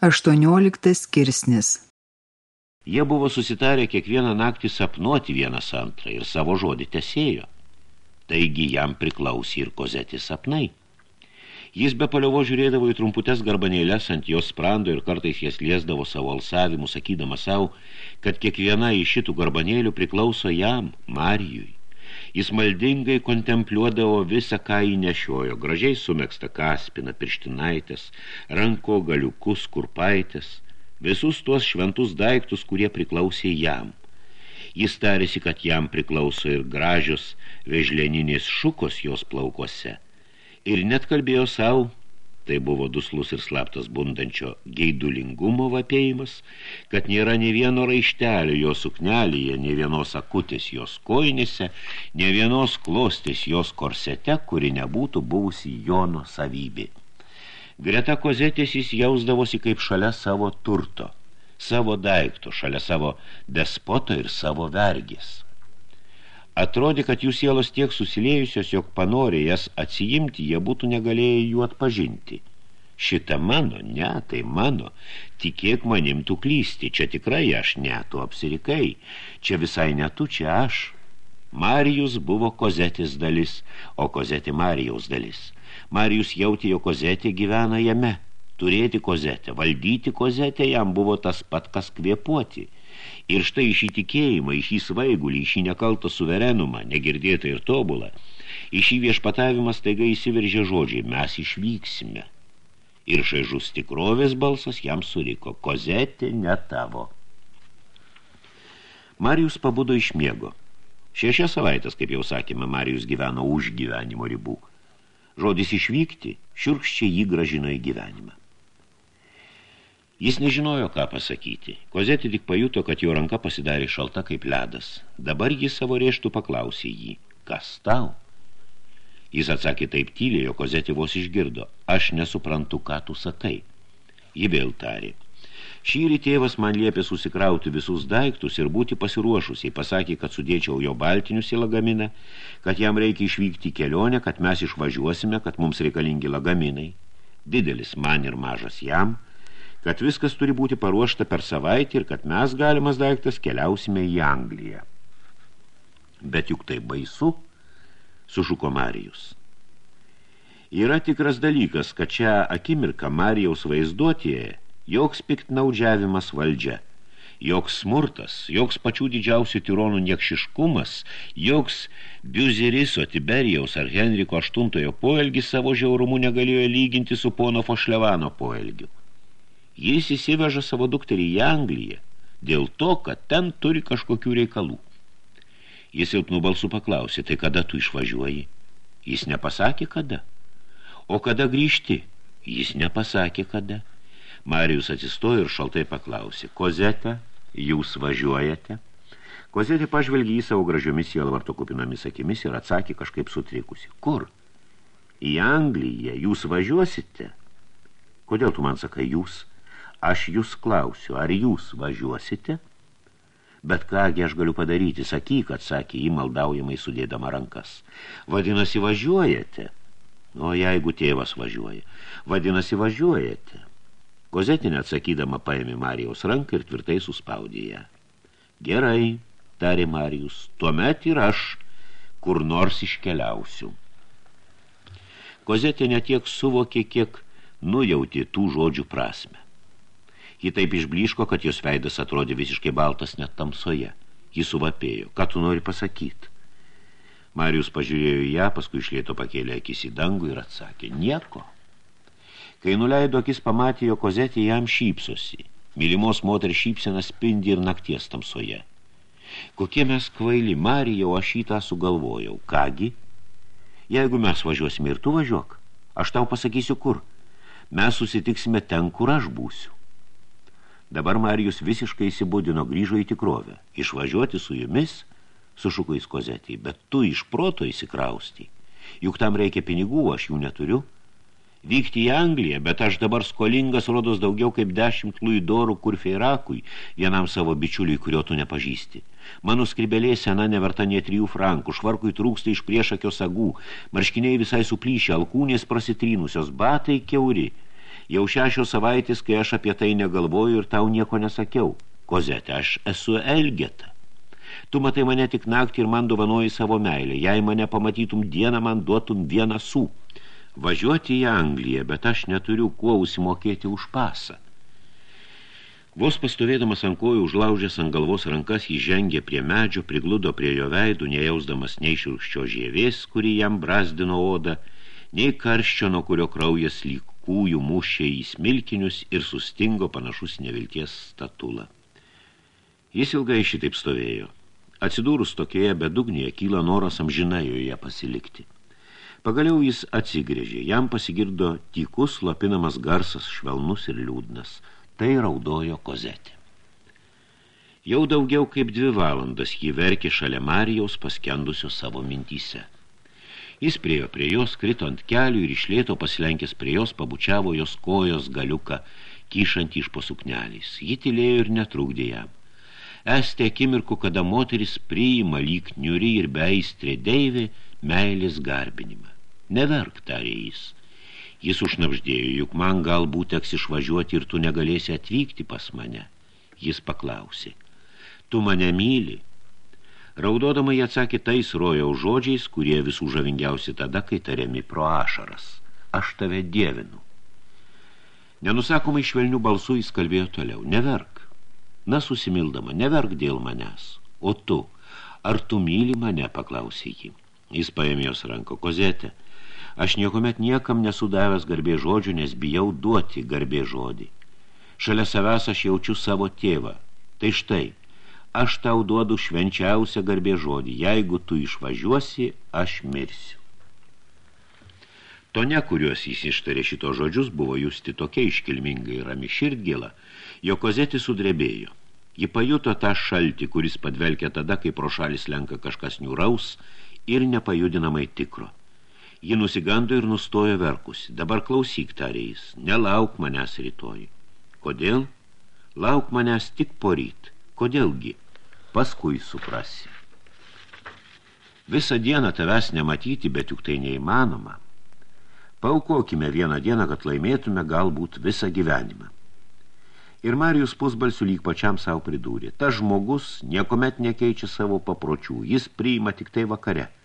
18 skirsnis Jie buvo susitarę kiekvieną naktį sapnuoti vienas antrą ir savo žodį tesėjo. Taigi jam priklausė ir kozetės sapnai. Jis be paliovo žiūrėdavo į trumputes garbanėlės ant jos sprando ir kartais jas liesdavo savo alsavimu, sakydama savo, kad kiekviena iš šitų garbanėlių priklauso jam, Marijui. Jis maldingai kontempliuodavo visą, ką įnešiojo, gražiai sumėgsta kaspina, pirštinaitės, ranko galiukus, kurpaitės, visus tuos šventus daiktus, kurie priklausė jam. Jis tarėsi, kad jam priklauso ir gražios vežleninės šukos jos plaukose. Ir net kalbėjo savo, Tai buvo duslus ir slaptas bundančio geidulingumo vapėjimas, kad nėra ne vieno raištelio jo suknelėje, ne vienos akutės jos koinėse, ne vienos klostės jos korsete, kuri nebūtų buvusi Jono savybė. Greta kozetės jis jausdavosi kaip šalia savo turto, savo daikto, šalia savo despoto ir savo vergės. Atrodė, kad jų sielos tiek susiliejusios, jog panorė jas atsijimti, jie būtų negalėję jų atpažinti. Šita mano, ne, tai mano, tikėk manim tu klysti, čia tikrai aš ne, tu apsirikai, čia visai ne tu, čia aš. Marijus buvo kozetės dalis, o kozetė Marijaus dalis. Marijus jautė, jo kozetė gyvena jame. Turėti kozetę, valdyti kozetę jam buvo tas pat, kas kvėpuoti – Ir štai iš įtikėjimą, iš į svaigulį, iš į nekaltą suverenumą, negirdėtą ir tobulą, į viešpatavimą staiga įsiveržė žodžiai, mes išvyksime. Ir šaižus tikrovės balsas jam suriko, kozetė ne tavo. Marijus pabudo iš miego. Šešias savaitės, kaip jau sakėme, Marijus gyveno už gyvenimo ribų. Žodis išvykti šiurkščiai jį gražino į gyvenimą. Jis nežinojo, ką pasakyti. Kozetė tik pajuto, kad jo ranka pasidarė šalta kaip ledas. Dabar jis savo rėštų paklausė jį. Kas tau? Jis atsakė taip tyliai, jo kozetė vos išgirdo. Aš nesuprantu, ką tu sakai. Ji vėl tarė. Šįry tėvas man liepė susikrauti visus daiktus ir būti pasiruošusiai. Pasakė, kad sudėčiau jo baltinius į lagaminą, kad jam reikia išvykti kelionę, kad mes išvažiuosime, kad mums reikalingi lagaminai. Didelis man ir mažas jam – kad viskas turi būti paruošta per savaitę ir kad mes galimas daiktas keliausime į Angliją. Bet juk tai baisu, sušuko Marijus. Yra tikras dalykas, kad čia akimirka Marijaus vaizduotėje joks piktnaudžiavimas valdžia, joks smurtas, joks pačių didžiausių tironų niekšiškumas, joks Biuzeriso, Tiberijaus ar Henriko VIII poelgis savo žiaurumu negalėjo lyginti su pono Fošlevano poelgiu. Jis įsiveža savo dukterį į Angliją dėl to, kad ten turi kažkokių reikalų. Jis silpnų balsų paklausė, tai kada tu išvažiuoji? Jis nepasakė kada. O kada grįžti? Jis nepasakė kada. Marijus atsistojo ir šaltai paklausė, Kozete, jūs važiuojate? Kozetė pažvelgė į savo gražiomis sielvarto kupinomis akimis ir atsakė kažkaip sutrikusi. Kur? Į Angliją jūs važiuosite? Kodėl tu man sakai jūs? Aš jūs klausiu, ar jūs važiuosite? Bet kągi aš galiu padaryti, sakyk, atsakė į maldaujamai sudėdama rankas. Vadinasi, važiuojate? O jeigu tėvas važiuoja, vadinasi, važiuojate. Kozetinė atsakydama paėmė Marijaus ranką ir tvirtai suspaudė ją. Gerai, tarė Marijus, tuomet ir aš kur nors iškeliausiu. Kozetė netiek suvokė, kiek nujauti tų žodžių prasme. Ji taip išbliško, kad jos veidas atrodė visiškai baltas net tamsoje. Ji suvapėjo. Ką tu nori pasakyti? Marijus pažiūrėjo į ją, paskui išlėto pakėlė akis į dangų ir atsakė. Nieko. Kai nuleido akis, pamatė, jo kozetė jam šypsosi. Mylimos moter šypsena spindi ir nakties tamsoje. Kokie mes kvaili, Marija, o aš šitą sugalvojau. Kągi? Jeigu mes važiuosime ir tu važiuok, aš tau pasakysiu kur. Mes susitiksime ten, kur aš būsiu. Dabar Marijus visiškai įsibūdino, grįžo į tikrovę. Išvažiuoti su jumis, sušuko į kozetį, bet tu iš proto įsikrausti. Juk tam reikia pinigų, aš jų neturiu. Vykti į Angliją, bet aš dabar skolingas rodos daugiau kaip dešimt luidorų kurfeirakui, vienam savo bičiuliui, kurio tu nepažįsti. Mano skribelė sena neverta nie trijų frankų, švarkui trūksta iš priešakio sagų, marškiniai visai suplyšę, alkūnės prasitrynusios, batai keuri – Jau šešios savaitės, kai aš apie tai negalvoju ir tau nieko nesakiau. Kozete, aš esu Elgeta. Tu matai mane tik naktį ir man dovanoji savo meilę. Jei mane pamatytum dieną, man duotum vieną sų. Važiuoti į Angliją, bet aš neturiu kuo užsimokėti už pasą. Vos pastovėdamas ant kojų, užlaužęs ant galvos rankas, jis žengė prie medžio, prigludo prie jo veidų, nejausdamas nei širkščio žievės, kurį jam brazdino odą, nei karščio, nuo kurio kraujas lyg kūjų mušė į smilkinius ir sustingo panašus nevilties statulą. Jis ilgai šitaip stovėjo. Atsidūrus tokioje bedugnėje kyla noras amžinai joje pasilikti. Pagaliau jis atsigrėžė, jam pasigirdo tykus lapinamas garsas, švelnus ir liūdnas – tai raudojo kozetė. Jau daugiau kaip dvi valandas jį verkė šalia Marijaus paskendusio savo mintyse. Jis priejo prie jos, krito ant kelių ir išlėto pasilenkęs prie jos pabučiavo jos kojos galiuką, kyšant iš posukneliais. Ji tylėjo ir netrukdė jam. Esti akimirku, kada moteris priima lyg niuri ir beistrė deivė meilės garbinimą. Neverk, tarė jis. Jis užnapždėjo, juk man galbūt teks išvažiuoti ir tu negalėsi atvykti pas mane. Jis paklausė, tu mane myli? Raudodama jie atsakė tais rojaus žodžiais, kurie visų žavingiausi tada, kai tariami pro ašaras. Aš tave dievinu. Nenusakomai švelnių balsų jis kalbėjo toliau. Neverk. Na, susimildama, neverk dėl manęs. O tu, ar tu myli mane, paklausė jį. Jis paėmė jos ranko kozetę. Aš niekuomet niekam nesudavęs garbė žodžių, nes bijau duoti garbė žodį. Šalia savęs aš jaučiu savo tėvą. Tai štai, aš tau duodu švenčiausią garbė žodį. Jeigu tu išvažiuosi, aš mirsiu. Tone, kuriuos jis ištarė šito žodžius, buvo justi tokia iškilmingai rami širdgėla, jo kozetį sudrebėjo. Ji pajuto tą šaltį, kuris padvelkia tada, kai pro šalis lenka kažkas niūraus ir nepajudinamai tikro. Ji nusigando ir nustojo verkusi. Dabar klausyk, tarė jis, nelauk manęs rytoj. Kodėl? Lauk manęs tik poryt. Kodėlgi? Paskui suprasi. Visą dieną tavęs nematyti, bet juk tai neįmanoma. Paukokime vieną dieną, kad laimėtume galbūt visą gyvenimą. Ir Marijus pusbalsių lyg pačiam savo pridūrė. Ta žmogus niekomet nekeičia savo papročių, jis priima tik tai vakare –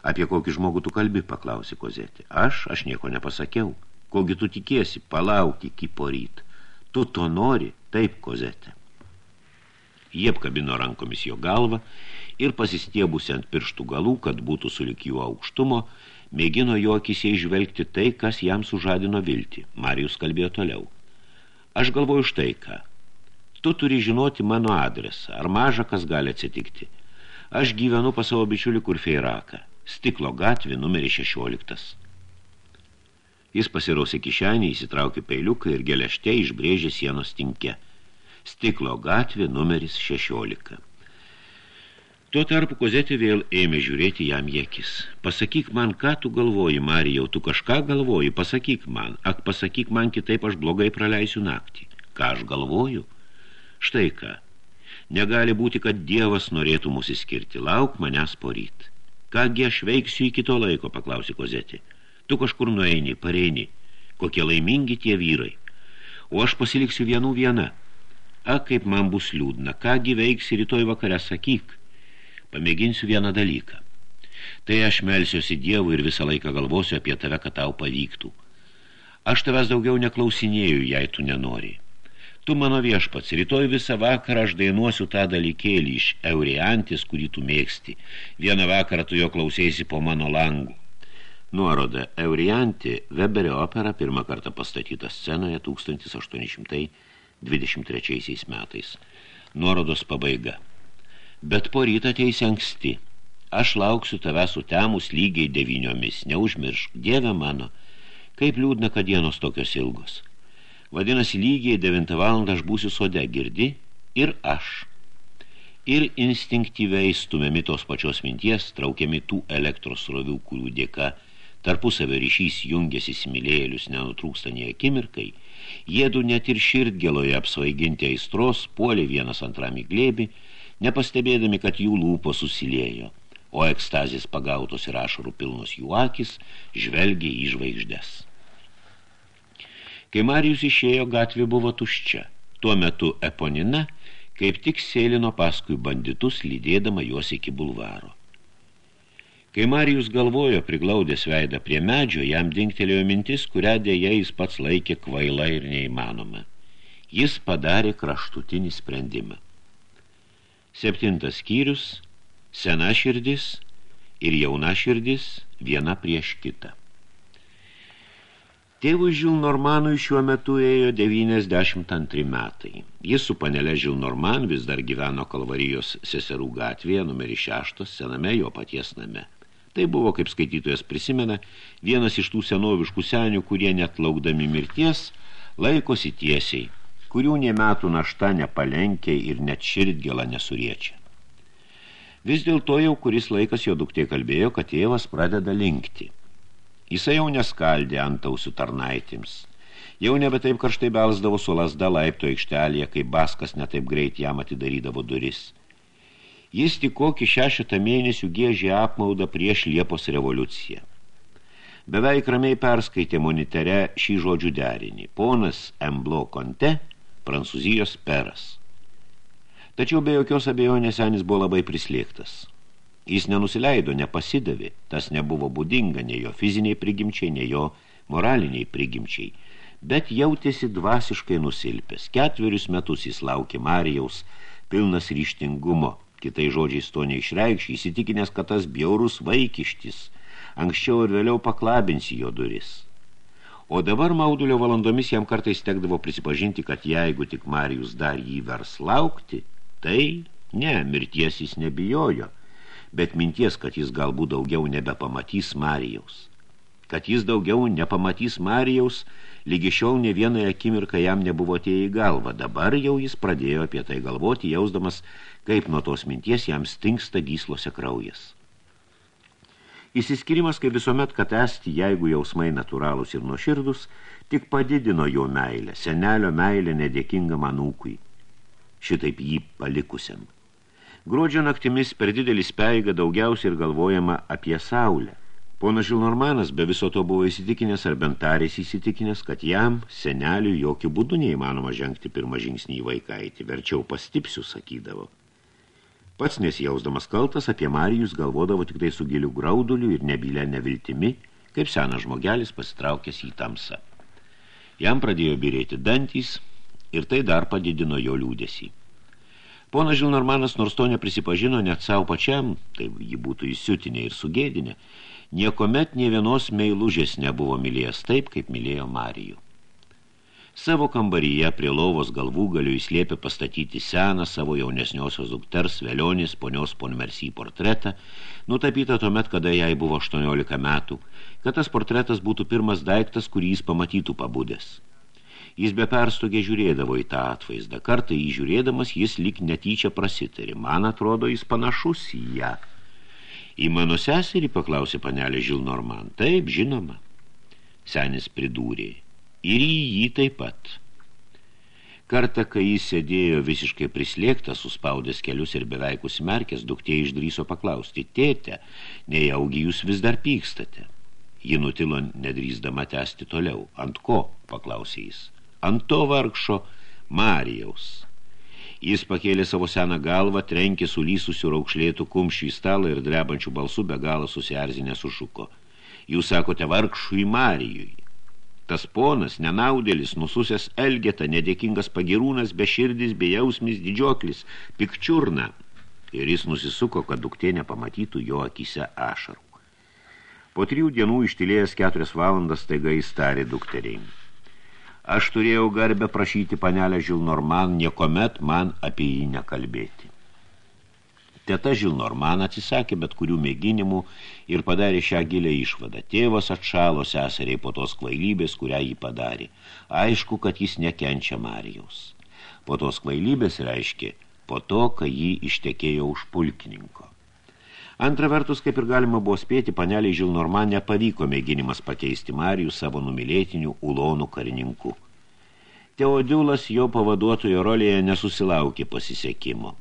Apie kokį žmogų tu kalbi, paklausė kozetė. Aš, aš nieko nepasakiau. Kogi tu tikiesi, palauk iki poryt. Tu to nori, taip, kozetė. Jie apkabino rankomis jo galvą ir pasistiebusi ant pirštų galų, kad būtų sulik jų aukštumo, mėgino jo akise išvelgti tai, kas jam sužadino viltį. Marijus kalbėjo toliau. Aš galvoju štai ką. Tu turi žinoti mano adresą, ar maža kas gali atsitikti. Aš gyvenu pas savo bičiulį Kurfeiraką. Stiklo gatvė numeris 16. Jis pasirausė kišenį, įsitraukė peiliuką ir gelešte išbrėžė sienos tinke. Stiklo gatvė numeris 16. Tuo tarpu kozetė vėl ėmė žiūrėti jam jėkis. Pasakyk man, ką tu galvoji, Marijau, tu kažką galvoji, pasakyk man. Ak, pasakyk man, kitaip aš blogai praleisiu naktį. Ką aš galvoju? Štai ką. Negali būti, kad Dievas norėtų mus įskirti. Lauk manęs poryt. Kągi aš veiksiu iki to laiko, paklausė kozetė. Tu kažkur nueini, pareini. Kokie laimingi tie vyrai. O aš pasiliksiu vienų viena. A, kaip man bus liūdna. Kągi veiksi rytoj vakare, sakyk. Pamėginsiu vieną dalyką. Tai aš melsiuosi Dievui ir visą laiką galvosiu apie tave, kad tau pavyktų. Aš tavęs daugiau neklausinėjau, jei tu nenori. Tu mano viešpats, rytoj visą vakarą aš dainuosiu tą dalykėlį iš Euriantis, kurį tu mėgsti. Vieną vakarą tu jo klausėsi po mano langų. Nuoroda Eurianti Weberio opera pirmą kartą pastatyta scenoje 1823 metais. Nuorodos pabaiga. Bet po rytą ateisi anksti. Aš lauksiu tave sutemus lygiai devyniomis. Neužmiršk, dieve mano, kaip liūdna, kad dienos tokios ilgos. Vadinasi, lygiai 9 valandą aš būsiu sode, girdi? Ir aš. Ir instinktyviai stumiami tos pačios minties, traukiami tų elektros rovių, kurių dėka tarpusavio ryšys jungiasi similėlius nenutrūkstanie akimirkai, jėdu net ir širdgeloje apsvaiginti aistros puolė vienas antram į glėbį, nepastebėdami, kad jų lūpo susilėjo, o ekstazės pagautos ir ašarų pilnos jų akis žvelgia į žvaigždes. Kai Marijus išėjo, gatvė buvo tuščia. Tuo metu Eponina kaip tik sėlino paskui banditus, lydėdama juos iki bulvaro. Kai Marijus galvojo priglaudęs veidą prie medžio, jam dingtelėjo mintis, kurią dėja jis pats laikė kvaila ir neįmanoma. Jis padarė kraštutinį sprendimą. Septintas skyrius – sena širdis ir jauna širdis viena prieš kitą. Tėvui Žilnormanui šiuo metu ėjo 92 metai. Jis su panelė Žilnorman vis dar gyveno Kalvarijos seserų gatvėje, numeris 6, sename jo paties name. Tai buvo, kaip skaitytojas prisimena, vienas iš tų senoviškų senių, kurie net laukdami mirties laikosi tiesiai, kurių nie metų našta nepalenkia ir net širdgėlą nesuriečia. Vis dėl to jau kuris laikas jo duktė kalbėjo, kad tėvas pradeda linkti. Jisai jau neskaldė ant tausių tarnaitėms. Jau nebe taip karštai belsdavo su lasda laipto aikštelėje, kai baskas netaip greit jam atidarydavo duris – Jis tik kokį šešetą mėnesių gėžė apmaudą prieš Liepos revoliuciją. Beveik ramiai perskaitė monitere šį žodžių derinį. Ponas Emblo Conte, Prancūzijos peras. Tačiau be jokios abejonės senis buvo labai prislėgtas. Jis nenusileido, nepasidavė, tas nebuvo būdinga nei jo fiziniai prigimčiai, nei jo moraliniai prigimčiai, bet jautėsi dvasiškai nusilpęs. Ketverius metus jis laukė Marijaus, pilnas ryštingumo, kitai žodžiais to neišreikš, įsitikinęs, kad tas bjaurus vaikištis anksčiau ir vėliau paklabins jo duris. O dabar maudulio valandomis jam kartais tekdavo prisipažinti, kad jeigu tik Marijus dar jį vers laukti, tai ne, mirties jis nebijojo, bet minties, kad jis galbūt daugiau nebepamatys Marijaus. Kad jis daugiau nepamatys Marijaus, lygi šiol ne vieną akimirką jam nebuvo atėję į galvą. Dabar jau jis pradėjo apie tai galvoti, jausdamas, kaip nuo tos minties jam stingsta gyslose kraujas. Įsiskirimas, kaip visuomet, kad esti, jeigu jausmai natūralūs ir nuoširdus, tik padidino jo meilę, senelio meilę nedėkingam anūkui, šitaip jį palikusiam. Gruodžio naktimis per didelį speigą daugiausiai ir galvojama apie saulę. Ponas Žilnormanas be viso to buvo įsitikinęs ar bent tarės įsitikinęs, kad jam, seneliui, jokių būdų neįmanoma žengti pirmą žingsnį į vaikaitį, verčiau pastipsiu, sakydavo. Pats nesijausdamas kaltas, apie Marijus galvodavo tik tai su giliu grauduliu ir nebylę neviltimi, kaip senas žmogelis pasitraukęs į tamsą. Jam pradėjo birėti dantys ir tai dar padidino jo liūdėsį. Ponas Žilnormanas nors to neprisipažino net savo pačiam, tai jį būtų įsiutinę ir sugėdinę, Niekomet nie vienos meilužės nebuvo mylėjęs taip, kaip mylėjo Marijų. Savo kambaryje prie lovos galvų galiu įslėpę pastatyti seną savo jaunesniosios dukters Velionės ponios ponmersy portretą, nutapytą tuomet, kada jai buvo 18 metų, kad tas portretas būtų pirmas daiktas, kurį jis pamatytų pabudęs. Jis be perstogė žiūrėdavo į tą atvaizdą. Kartą jį žiūrėdamas jis lik netyčia prasitarė. Man atrodo, jis panašus į ją. Į mano seserį paklausė panelė Žilnorman. Taip, žinoma. Senis pridūrė. Ir į jį taip pat. Kartą, kai jis sėdėjo visiškai prislėgtas, suspaudęs kelius ir beveik užsmerkęs, duktė išdryso paklausti, tėte, nejaugi jūs vis dar pykstate. Ji nutilo nedrįsdama tęsti toliau. Ant ko, paklausė jis. Ant to vargšo Marijaus. Jis pakėlė savo seną galvą, trenkė sulysusių raukšlėtų kumščių į stalą ir drebančių balsų be galo susierzinę sušuko. Jūs sakote vargšui Marijui. Tas ponas, nenaudėlis, nususęs elgeta, nedėkingas pagirūnas, beširdis, bejausmis, didžioklis, pikčiurna. Ir jis nusisuko, kad duktė nepamatytų jo akise ašarų. Po trijų dienų ištilėjęs keturias valandas taiga įstarė dukteriai. Aš turėjau garbę prašyti panelę Žilnorman niekomet man apie jį nekalbėti. Teta Žilnorman atsisakė bet kurių mėginimų ir padarė šią gilę išvadą. Tėvas atšalo seseriai po tos kvailybės, kurią jį padarė. Aišku, kad jis nekenčia Marijaus. Po tos kvailybės reiškia po to, kai jį ištekėjo už pulkininko. Antra vertus, kaip ir galima buvo spėti, paneliai Žilnorman nepavyko mėginimas pakeisti Marijų savo numylėtinių ulonų karininkų. Teodiulas jo pavaduotojo rolėje nesusilaukė pasisekimo.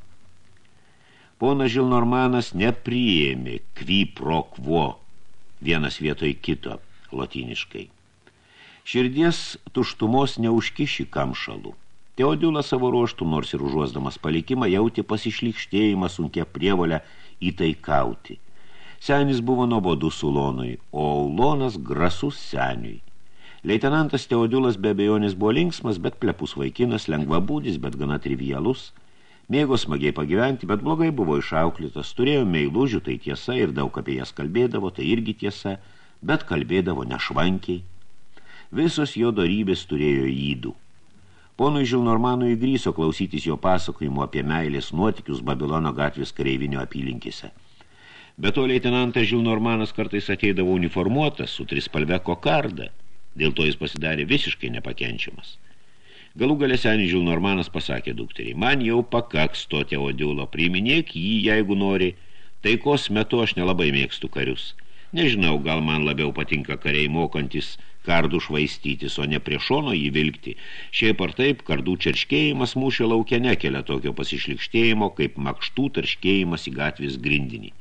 Ponas Žilnormanas nepriėmė kvi pro quo, vienas vietoj kito, lotiniškai. Širdies tuštumos neužkiši kamšalų. Teodiulas savo ruoštų, nors ir užuosdamas palikimą, jauti pasišlikštėjimą sunkia prievolę įtaikauti. Senis buvo nuobodus Ulonui, o Ulonas grasus seniui. Leitenantas Teodiulas be abejonės buvo linksmas, bet plepus vaikinas, lengvabūdis, bet gana trivialus. Mėgo smagiai pagyventi, bet blogai buvo išauklytas, turėjo meilužių, tai tiesa, ir daug apie jas kalbėdavo, tai irgi tiesa, bet kalbėdavo nešvankiai. Visos jo darybės turėjo įdų. Ponui Žilnormanui įgryso klausytis jo pasakojimo apie meilės nuotikius Babilono gatvės kareivinio apylinkėse. Be to leitenantas Žilnormanas kartais ateidavo uniformuotas su trispalve kokarda, dėl to jis pasidarė visiškai nepakenčiamas. Galų galę senis Žilnormanas pasakė dukteriai, man jau pakaks to Teodiulo, priiminėk jį, jeigu nori, taikos metu aš nelabai mėgstu karius. Nežinau, gal man labiau patinka kariai mokantis kardų švaistytis, o ne prie šono jį vilkti. Šiaip ar taip, kardų čerškėjimas mūšio laukia nekelia tokio pasišlikštėjimo, kaip makštų tarškėjimas į gatvės grindinį.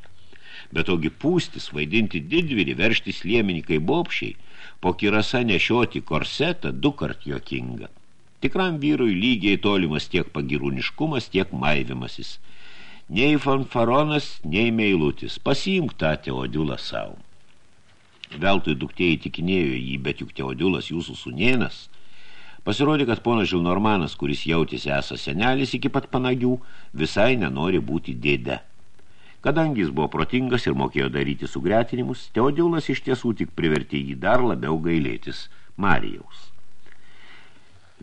Bet ogi pūstis, vaidinti didvirį, verštis liemenį kaip bobšiai, po kirasa nešioti korsetą du kart jokinga. Tikram vyrui lygiai tolimas tiek pagirūniškumas, tiek maivimasis – nei fanfaronas, nei meilutis. Pasiimk tą Teodulą savo. Veltui duktėjai tikinėjo jį, bet juk Teodulas jūsų sunėnas. Pasirodė, kad ponas Žilnormanas, kuris jautėsi esas senelis iki pat panagių, visai nenori būti dėde. Kadangi jis buvo protingas ir mokėjo daryti sugretinimus, Teodulas iš tiesų tik privertė jį dar labiau gailėtis Marijaus.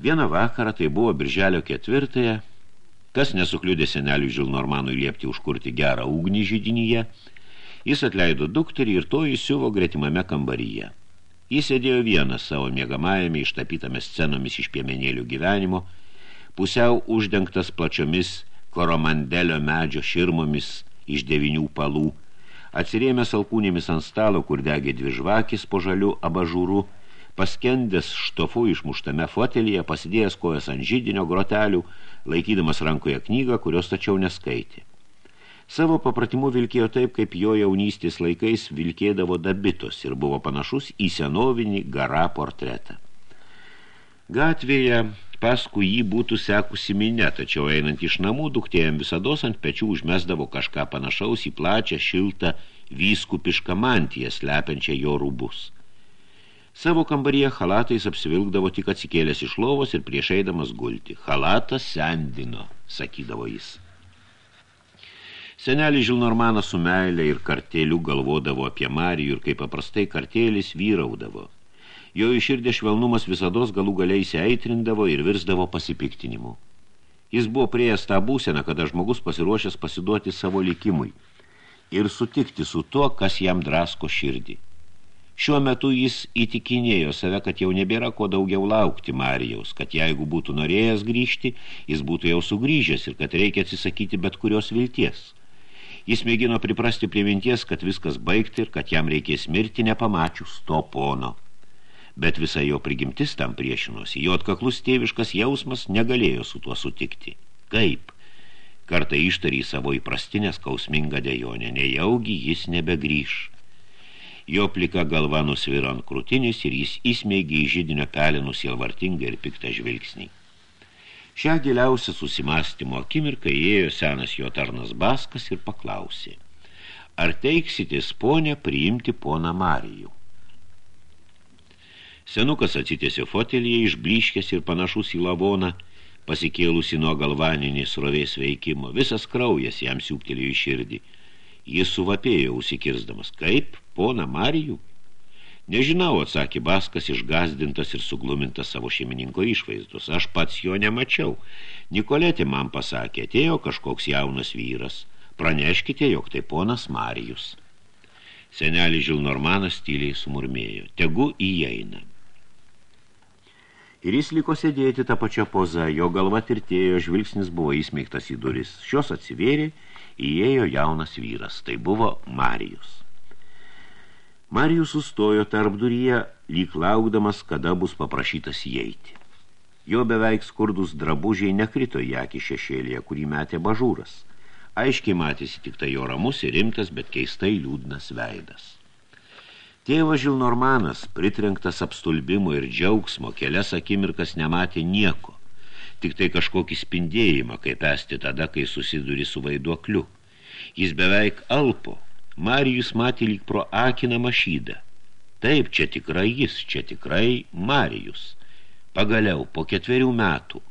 Vieną vakarą, tai buvo birželio ketvirtąją, Kas nesukliudė seneliui Žilnormanui liepti užkurti gerą ugnį židinyje, jis atleido dukterį ir to įsiuvo gretimame kambaryje. Jis sėdėjo vienas savo mėgamajame ištapytame scenomis iš piemenėlių gyvenimo, pusiau uždengtas plačiomis koromandelio medžio širmomis iš devinių palų, atsirėmęs alkūnėmis ant stalo, kur degė dvi žvakis po žaliu abažūru, paskendęs štofu išmuštame fotelyje, pasidėjęs kojas ant žydinio grotelių, laikydamas rankoje knygą, kurios tačiau neskaitė. Savo papratimu vilkėjo taip, kaip jo jaunystės laikais vilkėdavo dabitos ir buvo panašus į senovinį garą portretą. Gatvėje paskui jį būtų sekusi minė, tačiau einant iš namų, duktėjam visados ant pečių užmesdavo kažką panašaus į plačią, šiltą, vyskupišką mantiją, slepiančią jo rūbus. Savo kambaryje halatais apsivilkdavo tik atsikėlęs iš lovos ir prieš eidamas gulti. Halatas sendino, sakydavo jis. Senelis Žilnormanas su meilė ir kartėliu galvodavo apie Marijų ir kaip paprastai kartėlis vyraudavo. Jo iširdė švelnumas visados galų galiai įsiaitrindavo ir virsdavo pasipiktinimu. Jis buvo prieės tą būseną, kada žmogus pasiruošęs pasiduoti savo likimui ir sutikti su tuo, kas jam drasko širdį. Šiuo metu jis įtikinėjo save, kad jau nebėra ko daugiau laukti Marijaus, kad jeigu būtų norėjęs grįžti, jis būtų jau sugrįžęs ir kad reikia atsisakyti bet kurios vilties. Jis mėgino priprasti prie minties, kad viskas baigti ir kad jam reikės mirti nepamačius to pono. Bet visa jo prigimtis tam priešinosi, jo atkaklus tėviškas jausmas negalėjo su tuo sutikti. Kaip? Kartą ištarė savo įprastinę skausmingą dejonę, nejaugi jis nebegrįž. Jo plika galva nusviro ant krūtinis ir jis įsmeigė į žydinio pelinų sielvartingą ir piktą žvilgsnį. Šią giliausią susimastymo akimirką įėjo senas jo tarnas Baskas ir paklausė. Ar teiksitės ponę priimti poną Marijų? Senukas atsitėsi fotelyje, išbliškęs ir panašus į lavoną, pasikėlusi nuo galvaninės rovės veikimo. Visas kraujas jam siūktelėjo į širdį. Jis suvapėjo, užsikirsdamas. Kaip? Pona Marijų? Nežinau, atsakė Baskas, išgazdintas ir suglumintas savo šeimininko išvaizdus. Aš pats jo nemačiau. Nikoletė man pasakė, atėjo kažkoks jaunas vyras. Praneškite, jog tai ponas Marijus. Senelis Žilnormanas tyliai sumurmėjo. Tegu įeina. Ir jis liko sėdėti tą pačią pozą, jo galva tirtėjo, žvilgsnis buvo įsmeigtas į duris. Šios atsivėrė įėjo jaunas vyras, tai buvo Marijus. Marijus sustojo tarpduryje, lyg laukdamas, kada bus paprašytas įeiti. Jo beveik skurdus drabužiai nekrito į akį šešėlėje, kurį metė bažūras. Aiškiai matėsi tik tai jo ramus ir rimtas, bet keistai liūdnas veidas. Tėvas Žilnormanas, pritrenktas apstulbimo ir džiaugsmo, kelias akimirkas nematė nieko, tik tai kažkokį spindėjimą, kaip esti tada, kai susiduri su vaiduokliu. Jis beveik alpo, Marijus matė lyg pro akiną mašydą. Taip, čia tikrai jis, čia tikrai Marijus. Pagaliau, po ketverių metų.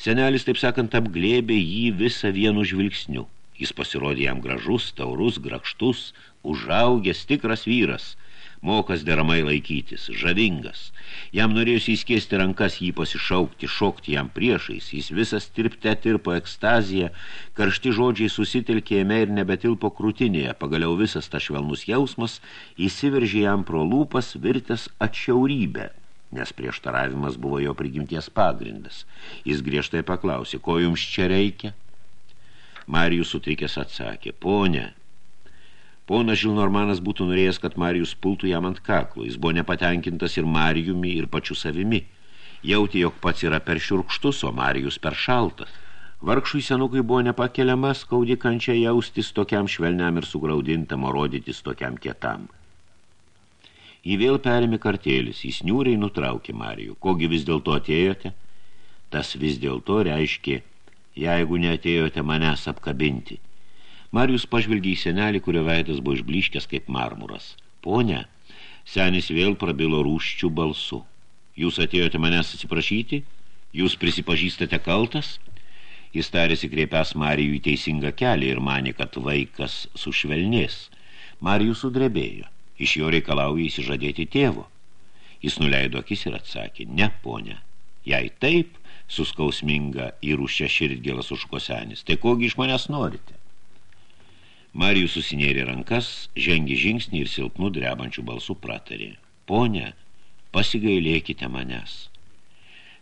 Senelis, taip sakant, apglėbė jį visą vienu žvilgsniu. Jis pasirodė jam gražus, taurus, grakštus, užaugęs tikras vyras – mokas deramai laikytis, žavingas. Jam norėjusi įskėsti rankas jį pasišaukti, šokti jam priešais, jis visas tirpte tirpo ekstaziją, karšti žodžiai susitelkė jame ir nebetilpo krūtinėje, pagaliau visas tas švelnus jausmas įsiveržė jam pro lūpas virtęs atšiaurybę nes prieštaravimas buvo jo prigimties pagrindas. Jis griežtai paklausė, ko jums čia reikia? Marijus sutrikęs atsakė, ponė, Ponas Žilnormanas būtų norėjęs, kad Marijus pultų jam ant kaklo. Jis buvo nepatenkintas ir Marijumi, ir pačiu savimi. Jautė, jog pats yra per šiurkštus, o Marijus per šaltas. Vargšui senukui buvo nepakeliama skaudi kančia jaustis tokiam švelniam ir sugraudintam, o rodytis tokiam kietam. Jį vėl perėmė kartėlis, jis niūriai nutraukė Marijų. Kogi vis dėlto atėjote? Tas vis dėlto reiškė, jeigu neatėjote manęs apkabinti – Marijus pažvelgė į senelį, kurio veidas buvo išbliškęs kaip marmuras. Pone, senis vėl prabilo rūščių balsu. Jūs atėjote manęs atsiprašyti? Jūs prisipažįstate kaltas? Jis tarėsi kreipęs Marijų į teisingą kelią ir manė, kad vaikas sušvelnės. Marijus sudrebėjo. Iš jo reikalauja įsižadėti tėvo. Jis nuleido akis ir atsakė, ne, ponė. Jei taip, suskausminga ir už šią širdgėlą sušuko senis, tai kogi iš manęs norite? Marijus susinėrė rankas, žengė žingsnį ir silpnų drebančių balsų pratarė. Pone, pasigailėkite manęs.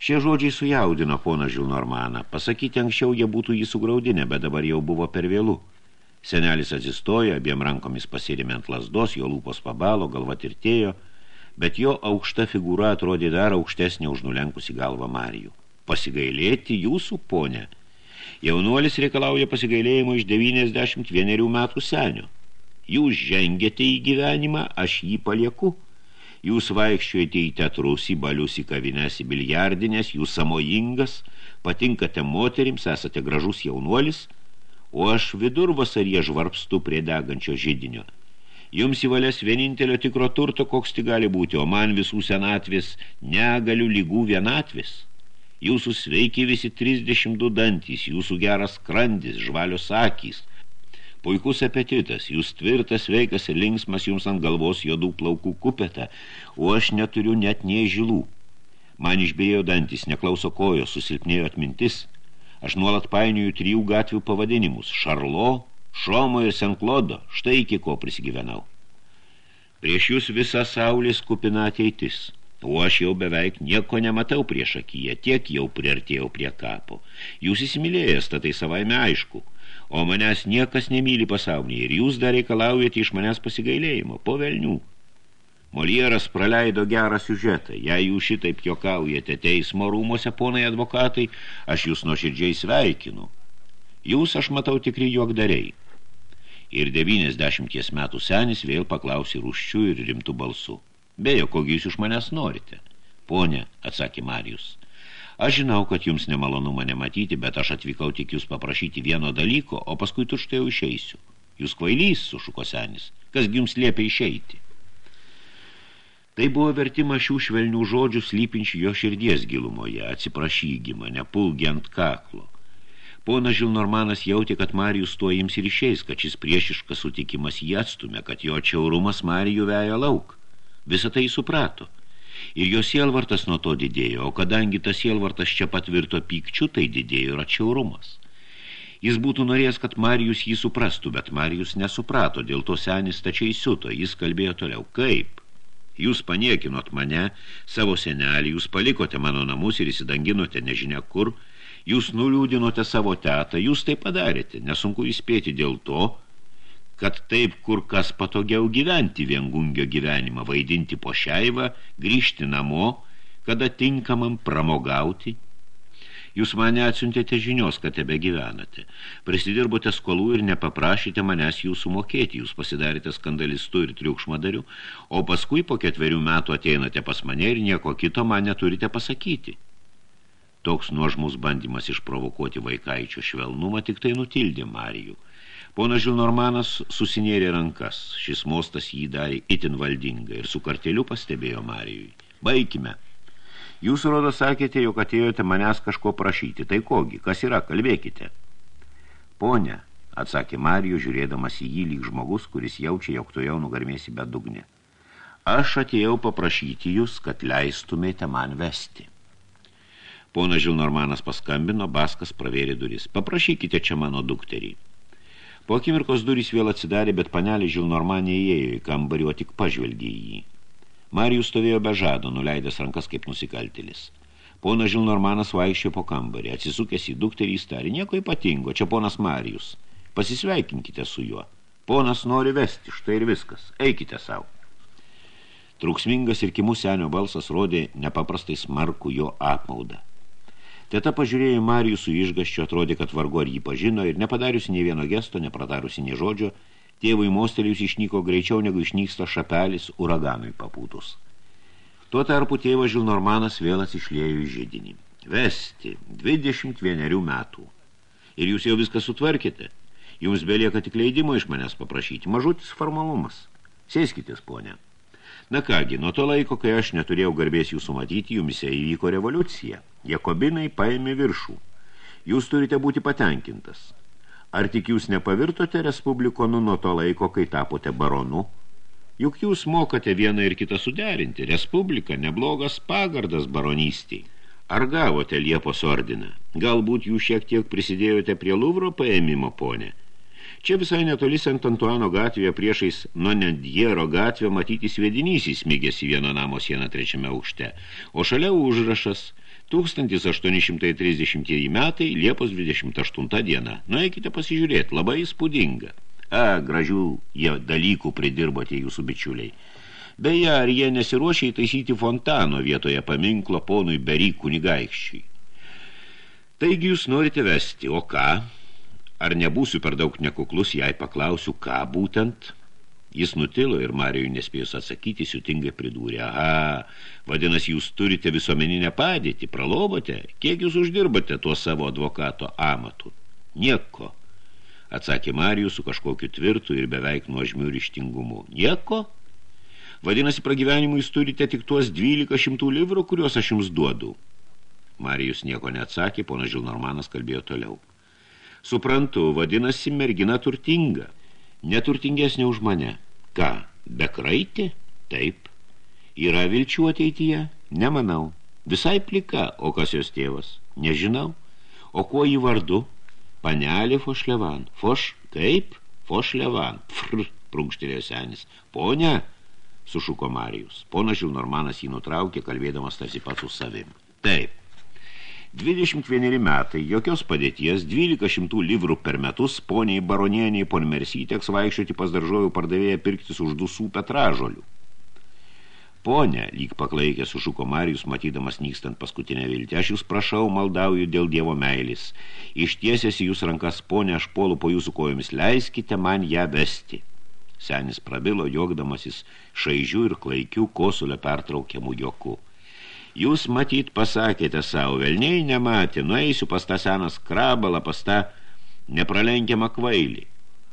Šie žodžiai sujaudino poną Žilnormaną. Pasakyti anksčiau jie būtų jį sugraudinę, bet dabar jau buvo per vėlų. Senelis atsistojo, abiem rankomis pasirėmė ant lasdos, jo lūpos pabalo, galva tirtėjo, bet jo aukšta figūra atrodė dar aukštesnė už nulenkusi galvą Marijų. Pasigailėti jūsų, ponė, Jaunuolis reikalauja pasigailėjimo iš 91 metų senio. Jūs žengėte į gyvenimą, aš jį palieku. Jūs vaikščiojate į teatrus, į balius, į kavinės, į biljardinės, jūs samojingas, patinkate moterims, esate gražus jaunuolis, o aš vidurvasaryje žvarpstu prie degančio žydinio. Jums įvalės vienintelio tikro turto, koks tik gali būti, o man visų senatvės negalių lygų vienatvės. Jūsų sveiki visi 32 dantys, jūsų geras skrandis, žvalios akys. Puikus apetitas, jūs tvirtas, sveikas ir linksmas jums ant galvos jodų plaukų kupeta, o aš neturiu net nie žilų. Man išbėjo dantis, neklauso kojo, susilpnėjo atmintis. Aš nuolat painioju trijų gatvių pavadinimus – Šarlo, Šomo ir Senklodo, štai iki ko prisigyvenau. Prieš jūs visa saulės kupina ateitis – O aš jau beveik nieko nematau prieš akiją, tiek jau priartėjau prie kapo. Jūs įsimylėjęs, tai savaime aišku, o manęs niekas nemyli pasaulyje ir jūs dar reikalaujate iš manęs pasigailėjimo, po velnių. Molieras praleido gerą siužetą, jei jūs šitaip jokaujate teismo rūmose, ponai advokatai, aš jūs nuoširdžiai sveikinu. Jūs, aš matau, tikri juokdariai. Ir 90 metų senis vėl paklausė rūščių ir rimtų balsų. Beje, kogi jūs iš manęs norite? Pone, atsakė Marijus. Aš žinau, kad jums nemalonu mane matyti, bet aš atvykau tik jūs paprašyti vieno dalyko, o paskui tuštai jau išeisiu. Jūs kvailys, sušuko senis. Kas jums liepia išeiti? Tai buvo vertimas šių švelnių žodžių slypinčių jo širdies gilumoje, atsiprašygimą, nepulgi ant kaklo. Pona Žilnormanas jautė, kad Marijus tuo ims ir išeis, kad šis priešiškas sutikimas jį atstumė, kad jo čiaurumas Marijų veja lauk. Visą tai suprato. Ir jo sielvartas nuo to didėjo, o kadangi tas sielvartas čia patvirto pykčiu, tai didėjo ir atšiaurumas. Jis būtų norėjęs, kad Marijus jį suprastų, bet Marijus nesuprato, dėl to senis tačiai siuto, jis kalbėjo toliau, kaip? Jūs paniekinot mane, savo senelį, jūs palikote mano namus ir įsidanginote nežinia kur, jūs nuliūdinote savo tetą, jūs tai padarėte, nesunku įspėti dėl to, kad taip kur kas patogiau gyventi viengungio gyvenimą, vaidinti po šeivą, grįžti namo, kada tinkamam pramogauti. Jūs mane atsiuntėte žinios, kad tebe gyvenate. Prisidirbote skolų ir nepaprašėte manęs jų sumokėti. Jūs pasidarėte skandalistu ir triukšmadariu, o paskui po ketverių metų ateinate pas mane ir nieko kito man neturite pasakyti. Toks nuožmus bandymas išprovokuoti vaikaičio švelnumą tik tai nutildė Marijų. Ponas Žilnormanas susinėrė rankas. Šis mostas jį darė itin valdinga ir su karteliu pastebėjo Marijui. Baikime. Jūs, rodo, sakėte, jog atėjote manęs kažko prašyti. Tai kogi, kas yra, kalbėkite. Pone, atsakė Marijų, žiūrėdamas į jį lyg žmogus, kuris jaučia, jog tu jau nugarmėsi bedugnė. Aš atėjau paprašyti jūs, kad leistumėte man vesti. Pona Žilnormanas paskambino, Baskas pravėrė duris. Paprašykite čia mano dukterį. Po akimirkos durys vėl atsidarė, bet panelė Žilnormanė įėjo į kambarį, o tik pažvelgė į jį. Marijus stovėjo be žado, nuleidęs rankas kaip nusikaltėlis. Ponas Žilnormanas vaikščio po kambarį, atsisukęs į dukterį įstarį. Nieko ypatingo, čia ponas Marijus. Pasisveikinkite su juo. Ponas nori vesti, štai ir viskas. Eikite savo. Truksmingas ir kimų senio balsas rodė nepaprastai smarkų jo apmaudą. Teta pažiūrėjo Marijų su išgaščiu, atrodė, kad vargu ar jį pažino ir nepadariusi nei vieno gesto, nepratarusi nei žodžio, Tėvui mostelėjus išnyko greičiau negu išnyksta šapelis uraganui papūtus. Tuo tarpu tėvas Žilnormanas vėl atsišlėjo į žydinį. Vesti, 21 metų. Ir jūs jau viską sutvarkite. Jums belieka tik leidimo iš manęs paprašyti. Mažutis formalumas. Sėskitės, ponė. Na kągi, nuo to laiko, kai aš neturėjau garbės jūsų matyti, jumise įvyko revoliucija. Jakobinai paėmė viršų. Jūs turite būti patenkintas. Ar tik jūs nepavirtote respublikonu nuo to laiko, kai tapote baronu? Juk jūs mokate vieną ir kitą suderinti. Respublika neblogas pagardas baronystiai. Ar gavote Liepos ordiną? Galbūt jūs šiek tiek prisidėjote prie Luvro paėmimo, ponė? Čia visai netoli Sent Antuano gatvėje priešais Nonendiero gatvė matyti svedinys įsmigęs į vieno namo sieną trečiame aukšte, o šalia užrašas – 1830 metai, Liepos 28 diena. Nueikite pasižiūrėti, labai įspūdinga. A, gražių jie dalykų pridirbote jūsų bičiuliai. Beje, ar jie nesiruošia įtaisyti fontano vietoje paminklo ponui Bery kunigaikščiai. Taigi jūs norite vesti, o ką? Ar nebūsiu per daug nekuklus, jei paklausiu, ką būtent? Jis nutilo ir Marijui nespėjus atsakyti, siutingai pridūrė. Aha, vadinasi, jūs turite visuomeninę padėtį, pralobote? Kiek jūs uždirbate tuo savo advokato amatu? Nieko, atsakė Marijus su kažkokiu tvirtu ir beveik nuožmiu ryštingumu. Nieko? Vadinasi, pragyvenimui jūs turite tik tuos 12 šimtų livrų, kuriuos aš jums duodu. Marijus nieko neatsakė, ponas Žilnormanas kalbėjo toliau. Suprantu, vadinasi, mergina turtinga neturtingesnė už mane. Ką, bekraitė? Taip. Yra vilčių ateityje? Nemanau. Visai plika, o kas jos tėvas? Nežinau. O kuo jį vardu? Panelė Fošlevan. Foš, kaip? Fošlevan. Fr, prunkštelėjo senis. Ponia, sušuko Marijus. Ponas Žilnormanas jį nutraukė, kalbėdamas tarsi pats su savim. Taip. 21 metai, jokios padėties, 12 šimtų livrų per metus, poniai baronieniai ponmersy teks vaikščioti pas daržovių pardavėją pirktis už dusų petražolių. Pone, lyg paklaikė sušuko Marijus, matydamas nykstant paskutinę viltį, aš jūs prašau, maldauju dėl Dievo meilis. Ištiesęs į jūs rankas, ponė, aš polu po jūsų kojomis, leiskite man ją vesti. Senis prabilo, jogdamasis šaižių ir klaikių kosulio pertraukiamų jokų. Jūs matyt pasakėte savo, velniai nematė, nueisiu pas tą seną skrabalą, pas tą nepralenkiamą kvailį.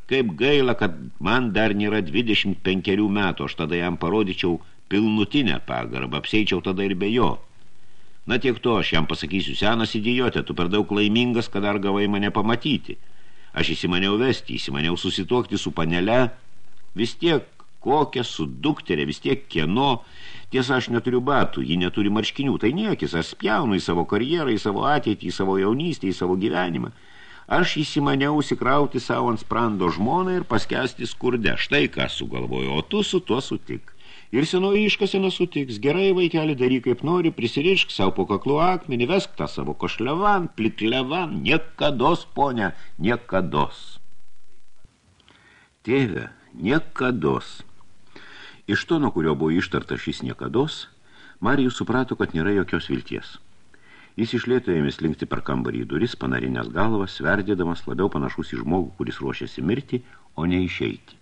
Kaip gaila, kad man dar nėra 25 metų, aš tada jam parodyčiau pilnutinę pagarbą, apseičiau tada ir be jo. Na tiek to, aš jam pasakysiu, senas idiotė, tu per daug laimingas, kad dar gavai mane pamatyti. Aš įsimaniau vesti, įsimaniau susituokti su panele, vis tiek kokia su dukterė, vis tiek kieno, Tiesa, aš neturiu batų, ji neturi marškinių, tai niekis, aš spjaunu į savo karjerą, į savo ateitį, į savo jaunystę, į savo gyvenimą. Aš įsimaniau sikrauti savo ant sprando žmoną ir paskesti skurde. Štai ką sugalvoju, o tu su tuo sutik. Ir senoji iškasena sutiks, gerai vaikeli daryk kaip nori, prisirišk savo po kaklu akmenį, vesk tą savo košlevan, pliklevan, niekados, ponia, niekados. Tėve, niekados. Iš to, nuo kurio buvo ištarta šis niekados, Marijus suprato, kad nėra jokios vilties. Jis išlėto ėmė slinkti per kambarį į duris, panarinės galvas, sverdėdamas labiau panašus į žmogų, kuris ruošiasi mirti, o ne išeiti.